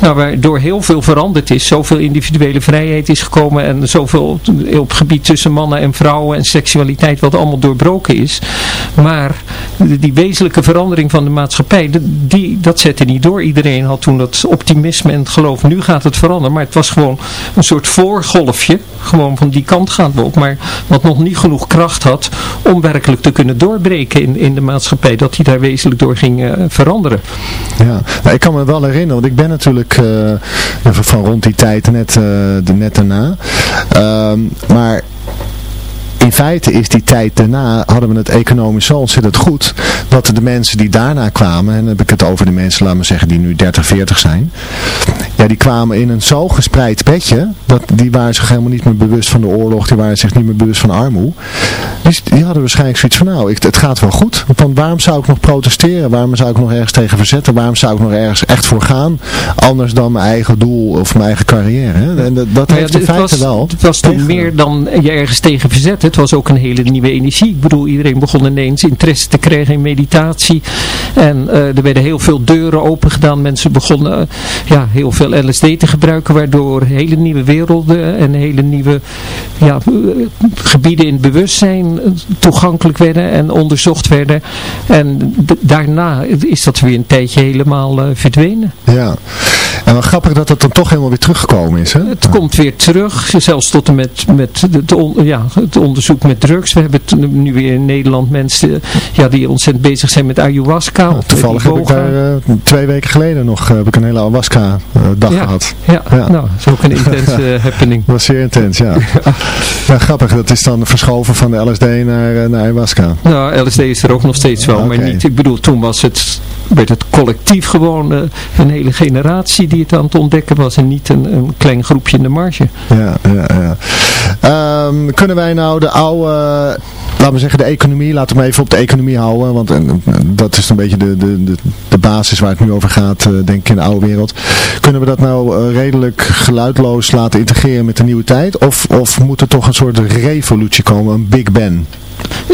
nou, waardoor heel veel veranderd is. Zoveel individuele vrijheid is gekomen en zoveel op het gebied tussen mannen en vrouwen en seksualiteit wat allemaal doorbroken is. Maar die, wezenlijke verandering van de maatschappij, die, dat zette niet door. Iedereen had toen dat optimisme en het geloof, nu gaat het veranderen. Maar het was gewoon een soort voorgolfje, gewoon van die kant gaan we op. Maar wat nog niet genoeg kracht had om werkelijk te kunnen doorbreken in, in de maatschappij. Dat die daar wezenlijk door ging eh, veranderen. Ja, nou, ik kan me wel herinneren, want ik ben natuurlijk eh, van- rond die tijd net, eh, net daarna. Ehm, maar in feite is die tijd daarna, hadden we het economisch zo ontzettend goed, dat de mensen die daarna kwamen, en dan heb ik het over de mensen, laten we zeggen, die nu 30, 40 zijn, ja, die kwamen in een zo gespreid bedje, dat die waren zich helemaal niet meer bewust van de oorlog, die waren zich niet meer bewust van armoede. Dus die hadden waarschijnlijk zoiets van, nou, ik, het gaat wel goed, want waarom zou ik nog protesteren, waarom zou ik nog ergens tegen verzetten, waarom zou ik nog ergens echt voor gaan, anders dan mijn eigen doel of mijn eigen carrière. Hè? En dat, dat ja, heeft in feite was, wel. Het was toen meer dan je ergens tegen verzet. Het was ook een hele nieuwe energie. Ik bedoel, iedereen begon ineens interesse te krijgen in meditatie. En eh, er werden heel veel deuren open gedaan. Mensen begonnen ja, heel veel LSD te gebruiken. Waardoor hele nieuwe werelden en hele nieuwe ja, eh, gebieden in het bewustzijn eh, toegankelijk werden en onderzocht werden. En daarna is dat weer een tijdje helemaal eh, verdwenen. Ja, En wel grappig dat het dan toch helemaal weer teruggekomen is, hè? Het komt weer terug, zelfs tot en met, met het, on- ja, het onderzoek met drugs. We hebben nu weer in Nederland mensen ja, die ontzettend bezig zijn met ayahuasca. Toevallig heb ik daar twee weken geleden nog heb ik een hele Ja. gehad. Ja, Ja. nou, dat is ook een intense happening. Dat was zeer intens, ja. ja. Grappig, dat is dan verschoven van de LSD naar, eh, naar ayahuasca. Nou, LSD is er ook nog steeds wel, maar niet, ik bedoel, toen was het, werd het collectief gewoon eh, een hele generatie die het aan het ontdekken was en niet een, een klein groepje in de marge. Ja, ja, ja. Ehm, kunnen wij nou de oude, laten we zeggen de economie, laten we maar even op de economie houden, want eh, dat is een beetje de, de, de, de basis waar het nu over gaat, eh, denk ik in de oude wereld. Kunnen we dat nou eh, redelijk geluidloos laten integreren met de nieuwe tijd? Of, of moet er toch een soort revolutie komen, een Big Bang?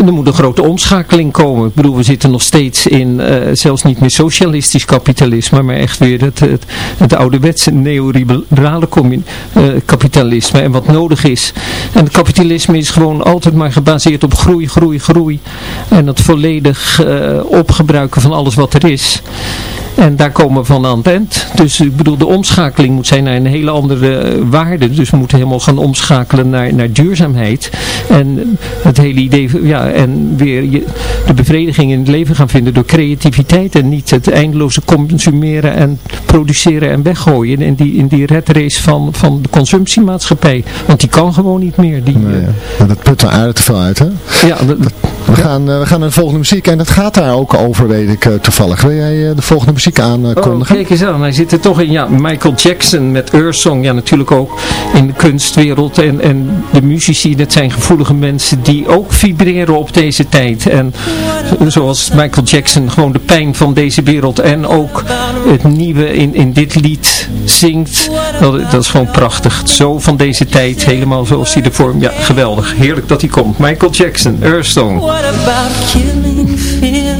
Er moet een grote omschakeling komen. Ik bedoel, we zitten nog steeds in, eh, zelfs niet meer socialistisch kapitalisme, maar echt weer het, het, het ouderwetse neoliberale eh, kapitalisme. En wat nodig is. En het kapitalisme is gewoon altijd maar gebaseerd op groei, groei, groei. En het volledig eh, opgebruiken van alles wat er is. En daar komen we van aan het eind. Dus ik bedoel, de omschakeling moet zijn naar een hele andere eh, waarde. Dus we moeten helemaal gaan omschakelen naar, naar duurzaamheid. En het hele idee, van- ja, en weer je, de bevrediging in het leven gaan vinden door creativiteit. En niet het eindeloze consumeren en produceren en weggooien. In die, in die red race van, van de consumptiemaatschappij. Want die kan gewoon niet meer. Die, Nee, maar dat put er aardig te veel uit, hè? ja, dat- We gaan, eh, we gaan naar de volgende muziek en dat gaat daar ook over, weet ik eh, toevallig. Wil jij de volgende muziek Oh, aankondigen? kijk eens aan, hij zit er toch in. Ja, Michael Jackson met Earthsong. Ja, natuurlijk ook in de kunstwereld. En, en de muzici, dat zijn gevoelige mensen die ook vibreren op deze tijd. En zoals Michael Jackson gewoon de pijn van deze wereld en ook het nieuwe in, in dit lied zingt. Dat, dat is gewoon prachtig. Zo van deze tijd, helemaal zoals hij ervoor... Ja, geweldig. Heerlijk dat hij komt. Michael Jackson, Earthsong. What about killing fears?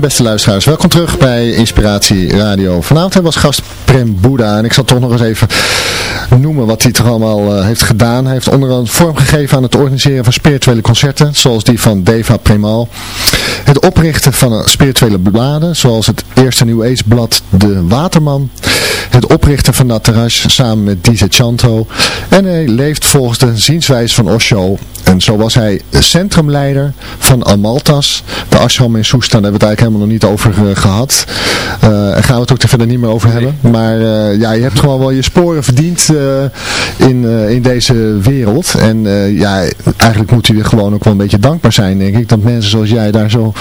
Beste luisteraars, welkom terug bij Inspiratie Radio. Vanavond hebben we als gast Prem Boeddha en ik zal toch nog eens even noemen wat hij toch allemaal uh, heeft gedaan. Hij heeft onder andere vorm gegeven aan het organiseren van spirituele concerten, zoals die van Deva Premal. Het oprichten van spirituele bladen, zoals het eerste New Age blad De Waterman. Het oprichten van Nataraj samen met DJ Chanto. En hij leeft volgens de zienswijze van Osho. En zo was hij centrumleider van Amaltas, de ashram in Soestan. Daar hebben we het eigenlijk helemaal nog niet over uh, gehad. Uh, daar gaan we het ook er verder niet meer over hebben. Maar uh, ja, je hebt gewoon wel je sporen verdiend in, in deze wereld. En ja, eigenlijk moet je gewoon ook wel een beetje dankbaar zijn, denk ik. Dat mensen zoals jij daar zo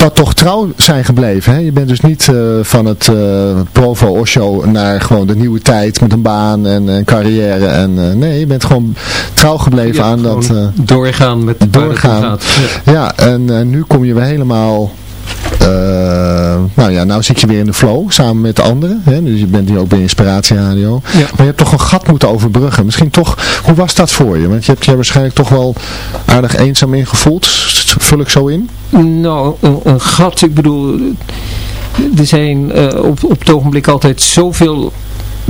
dat toch trouw zijn gebleven. Hè? Je bent dus niet uh, van het uh, Provo Osho naar gewoon de nieuwe tijd met een baan en een carrière. En, uh, nee, je bent gewoon trouw gebleven ja, aan dat... doorgaan met doorgaan. Gaat. Ja, ja en nu kom je weer helemaal nou ja, nou zit je weer in de flow samen met de anderen. Hè? Dus je bent hier ook bij Inspiratie Radio. Ja. Maar je hebt toch een gat moeten overbruggen. Misschien toch, hoe was dat voor je? Want je hebt je waarschijnlijk toch wel aardig eenzaam ingevoeld. Vul ik zo in? Nou, een, een gat, ik bedoel, er zijn uh, op, op het ogenblik altijd zoveel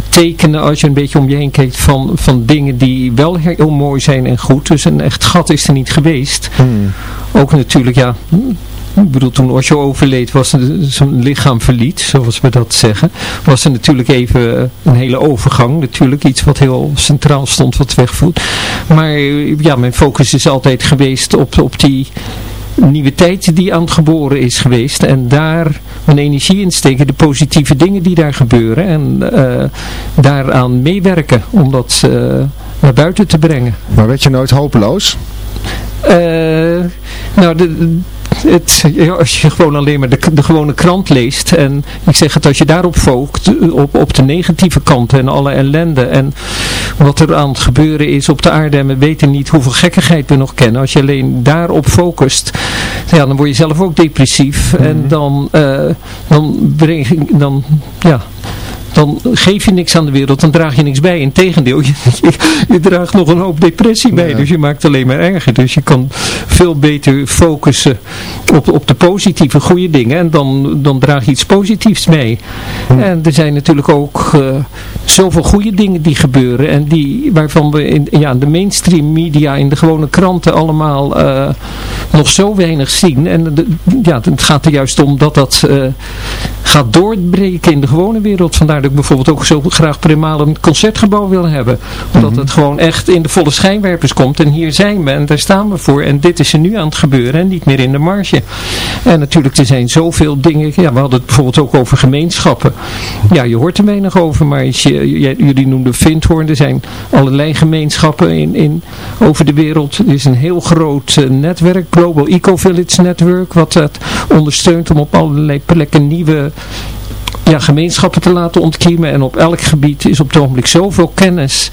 tekenen als je een beetje om je heen kijkt van, van dingen die wel heel mooi zijn en goed. Dus een echt gat is er niet geweest. Hmm. Ook natuurlijk, ja, ik bedoel, toen Osho overleed, was zijn lichaam verliet, zoals we dat zeggen. Was er natuurlijk even een hele overgang. Natuurlijk iets wat heel centraal stond, wat wegvoert. Maar ja, mijn focus is altijd geweest op, op die nieuwe tijd die aan het geboren is geweest. En daar mijn energie in steken. De positieve dingen die daar gebeuren. En uh, daaraan meewerken. Om dat uh, naar buiten te brengen. Maar werd je nooit hopeloos? Uh, nou, de, het, als je gewoon alleen maar de, de, gewone krant leest en ik zeg het als je daarop focust op, op de negatieve kanten en alle ellende en wat er aan het gebeuren is op de aarde en we weten niet hoeveel gekkigheid we nog kennen als je alleen daarop focust ja, dan word je zelf ook depressief en mhm. dan, uh, dan breng dan ja dan geef je niks aan de wereld, dan draag je niks bij. Integendeel, je, je, je draagt nog een hoop depressie bij, ja. dus je maakt alleen maar erger. Dus je kan veel beter focussen op, op de positieve, goede dingen en dan, dan draag je iets positiefs mee. En er zijn natuurlijk ook uh, zoveel goede dingen die gebeuren en die, waarvan we in ja, de mainstream media, in de gewone kranten allemaal uh, nog zo weinig zien. En de, ja, het gaat er juist om dat dat uh, gaat doorbreken in de gewone wereld. Vandaar dat ik bijvoorbeeld ook zo graag primaal een concertgebouw wil hebben. Omdat mm -hmm. het gewoon echt in de volle schijnwerpers komt. En hier zijn we en daar staan we voor. En dit is er nu aan het gebeuren en niet meer in de marge. En natuurlijk, er zijn zoveel dingen. Ja, we hadden het bijvoorbeeld ook over gemeenschappen. Ja, je hoort er weinig over. Maar als je, jullie noemden Vindhoorn. Er zijn allerlei gemeenschappen in, in, over de wereld. Er is een heel groot uh, netwerk. Global Eco Village Network. Wat dat ondersteunt om op allerlei plekken nieuwe ja, gemeenschappen te laten ontkiemen. En op elk gebied is op het ogenblik zoveel kennis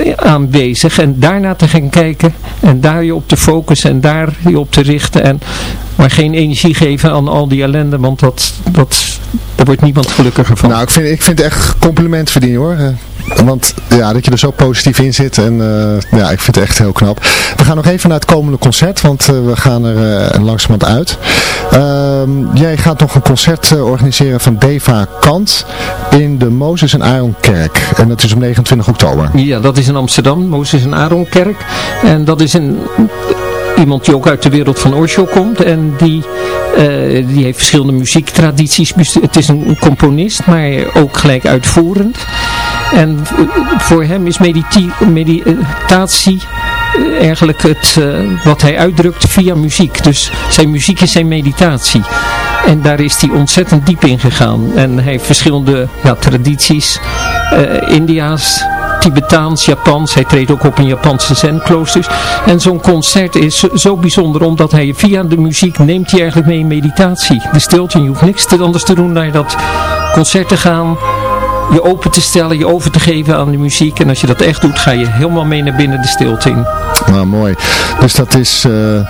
uh, aanwezig. En daarna te gaan kijken. En daar je op te focussen. En daar je op te richten. En maar geen energie geven aan al die ellende. Want dat, dat, daar wordt niemand gelukkiger van. Nou, ik vind, ik vind echt compliment verdienen hoor. Want ja, dat je er zo positief in zit. En uh, ja, ik vind het echt heel knap. We gaan nog even naar het komende concert. Want uh, we gaan er uh, langzamerhand uit. Uh, jij gaat nog een concert organiseren van Deva Kant. In de Mozes en Aaronkerk. En dat is op 29 oktober. Ja, dat is in Amsterdam. Mozes en Aaronkerk. En dat is een iemand die ook uit de wereld van Osho komt. En die, die heeft verschillende muziektradities. Het is een componist, maar ook gelijk uitvoerend. En voor hem is meditatie, meditatie eigenlijk het, uh, wat hij uitdrukt via muziek. Dus zijn muziek is zijn meditatie. En daar is hij ontzettend diep in gegaan. En hij heeft verschillende ja, tradities. Uh, Tibetaans, Japans. Hij treedt ook op in Japanse zen-kloosters. En zo'n concert is zo bijzonder omdat hij via de muziek neemt hij eigenlijk mee in meditatie. De stilte, je hoeft niks anders te doen naar dat concert te gaan je open te stellen, je over te geven aan de muziek. En als je dat echt doet, ga je helemaal mee naar binnen de stilte in. Nou, mooi. Dus dat is uh,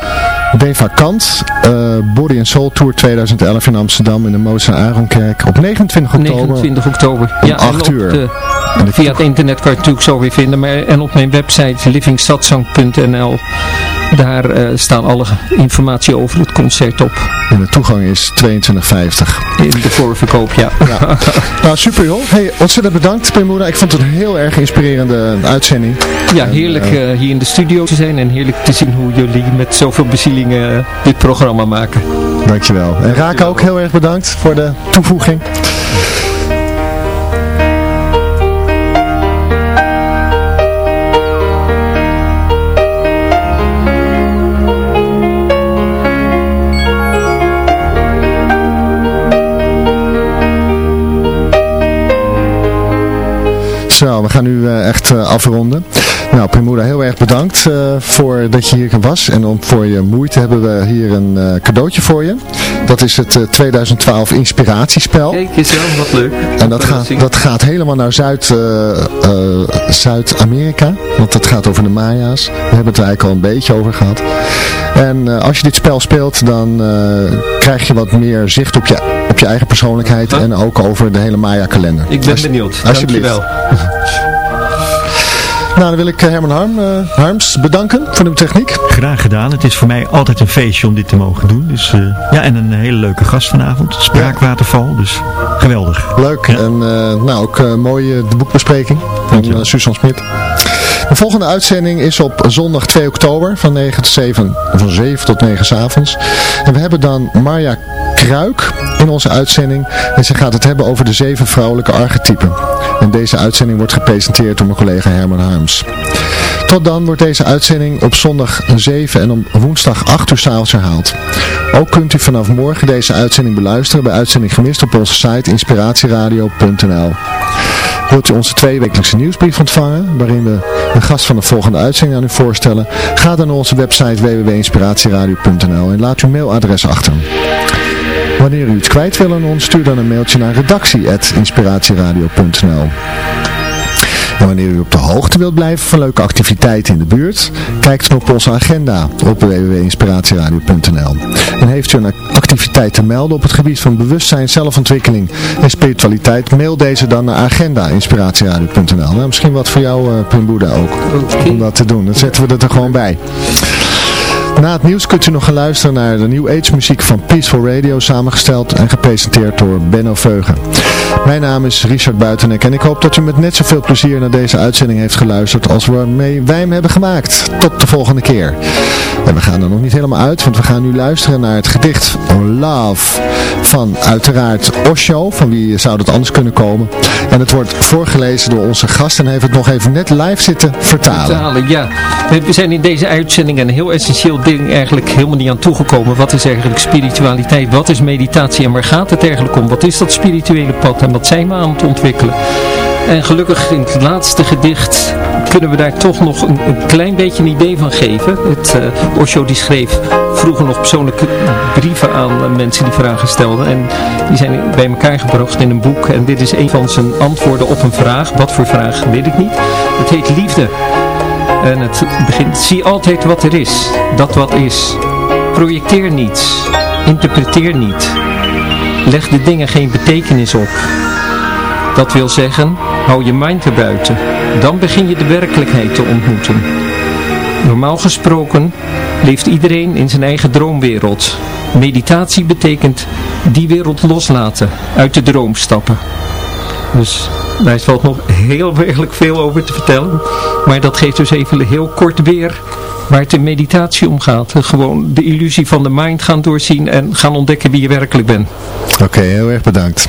Deva Kant, uh, Body and Soul Tour 2011 in Amsterdam in de Moos Aaronkerk op 29 oktober. 29 oktober. Om ja, 8 uur. De, via het internet kan je het natuurlijk zo weer vinden. Maar, en op mijn website livingstadzang.nl Daar uh, staan alle informatie over het concert op. En de toegang is 22,50. In de voorverkoop, ja. ja. nou, super joh. Hey, ontzettend bedankt, Pimura. Ik vond het een heel erg inspirerende uitzending. Ja, heerlijk uh, hier in de studio te zijn en heerlijk te zien hoe jullie met zoveel bezielingen dit programma maken. Dankjewel. En Raak ook heel erg bedankt voor de toevoeging. Gaan nu uh, echt uh, afronden. Nou, heel erg bedankt uh, voor dat je hier was. En om, voor je moeite hebben we hier een cadeautje voor je. Dat is het 2012 inspiratiespel. Kijk eens wel, wat leuk. En dat gaat, dat gaat helemaal naar Zuid, Zuid-Amerika. want dat gaat over de Maya's. We hebben het er eigenlijk al een beetje over gehad. En als je dit spel speelt, dan krijg je wat meer zicht op je op je eigen persoonlijkheid en ook over de hele Maya kalender. Ik ben benieuwd. Alsjeblieft. Dankjewel. Nou, dan wil ik eh, Herman Harm, uh, Harms bedanken voor de techniek. Graag gedaan. Het is voor mij altijd een feestje om dit te mogen doen. Dus, uh, ja, en een hele leuke gast vanavond. Spraakwaterval. Dus geweldig. Leuk. Ja. En nou, ook mooie de boekbespreking van Susan Smit. De volgende uitzending is op zondag 2 oktober van 9 tot 7, van 7 tot 9 s avonds. En we hebben dan Marja Kruik in onze uitzending. En ze gaat het hebben over de zeven vrouwelijke archetypen. En deze uitzending wordt gepresenteerd door mijn collega Herman Harms. Tot dan wordt deze uitzending op zondag 7 en op woensdag 8 uur s'avonds herhaald. Ook kunt u vanaf morgen deze uitzending beluisteren bij Uitzending Gemist op onze site inspiratieradio.nl. Wilt u onze tweewekelijkse nieuwsbrief ontvangen, waarin we een gast van de volgende uitzending aan u voorstellen? Ga dan naar onze website www.inspiratieradio.nl en laat uw mailadres achter. Wanneer u iets kwijt wil aan ons, stuur dan een mailtje naar redactie.inspiratieradio.nl en wanneer u op de hoogte wilt blijven van leuke activiteiten in de buurt, kijk dan op onze agenda op www.inspiratieradio.nl. En heeft u een activiteit te melden op het gebied van bewustzijn, zelfontwikkeling en spiritualiteit, mail deze dan naar agenda.inspiratieradio.nl. Nou, misschien wat voor jou, uh, Pim ook, om dat te doen. Dan zetten we dat er gewoon bij. Na het nieuws kunt u nog gaan luisteren naar de New Age muziek van Peaceful Radio, samengesteld en gepresenteerd door Benno Veugen. Mijn naam is Richard Buitenek en ik hoop dat u met net zoveel plezier naar deze uitzending heeft geluisterd als waarmee wij hem hebben gemaakt. Tot de volgende keer. En we gaan er nog niet helemaal uit, want we gaan nu luisteren naar het gedicht Love van uiteraard Osho, van wie zou dat anders kunnen komen. En het wordt voorgelezen door onze gast en heeft het nog even net live zitten vertalen. Vertalen, ja. We zijn in deze uitzending een heel essentieel ding eigenlijk helemaal niet aan toegekomen. Wat is eigenlijk spiritualiteit? Wat is meditatie? En waar gaat het eigenlijk om? Wat is dat spirituele pad? En wat zijn we aan het ontwikkelen? En gelukkig in het laatste gedicht kunnen we daar toch nog een, klein beetje een idee van geven. Het, uh, Osho die schreef vroeger nog persoonlijke brieven aan mensen die vragen stelden. En die zijn bij elkaar gebracht in een boek. En dit is een van zijn antwoorden op een vraag. Wat voor vraag, weet ik niet. Het heet Liefde. En het begint, zie altijd wat er is, dat wat is. Projecteer niets, interpreteer niet. Leg de dingen geen betekenis op. Dat wil zeggen, hou je mind erbuiten. Dan begin je de werkelijkheid te ontmoeten. Normaal gesproken leeft iedereen in zijn eigen droomwereld. Meditatie betekent die wereld loslaten, uit de droom stappen. Dus daar valt nog heel werkelijk veel over te vertellen. Maar dat geeft dus even heel kort weer waar het in meditatie om gaat. Gewoon de illusie van de mind gaan doorzien en gaan ontdekken wie je werkelijk bent. Oké, heel erg bedankt.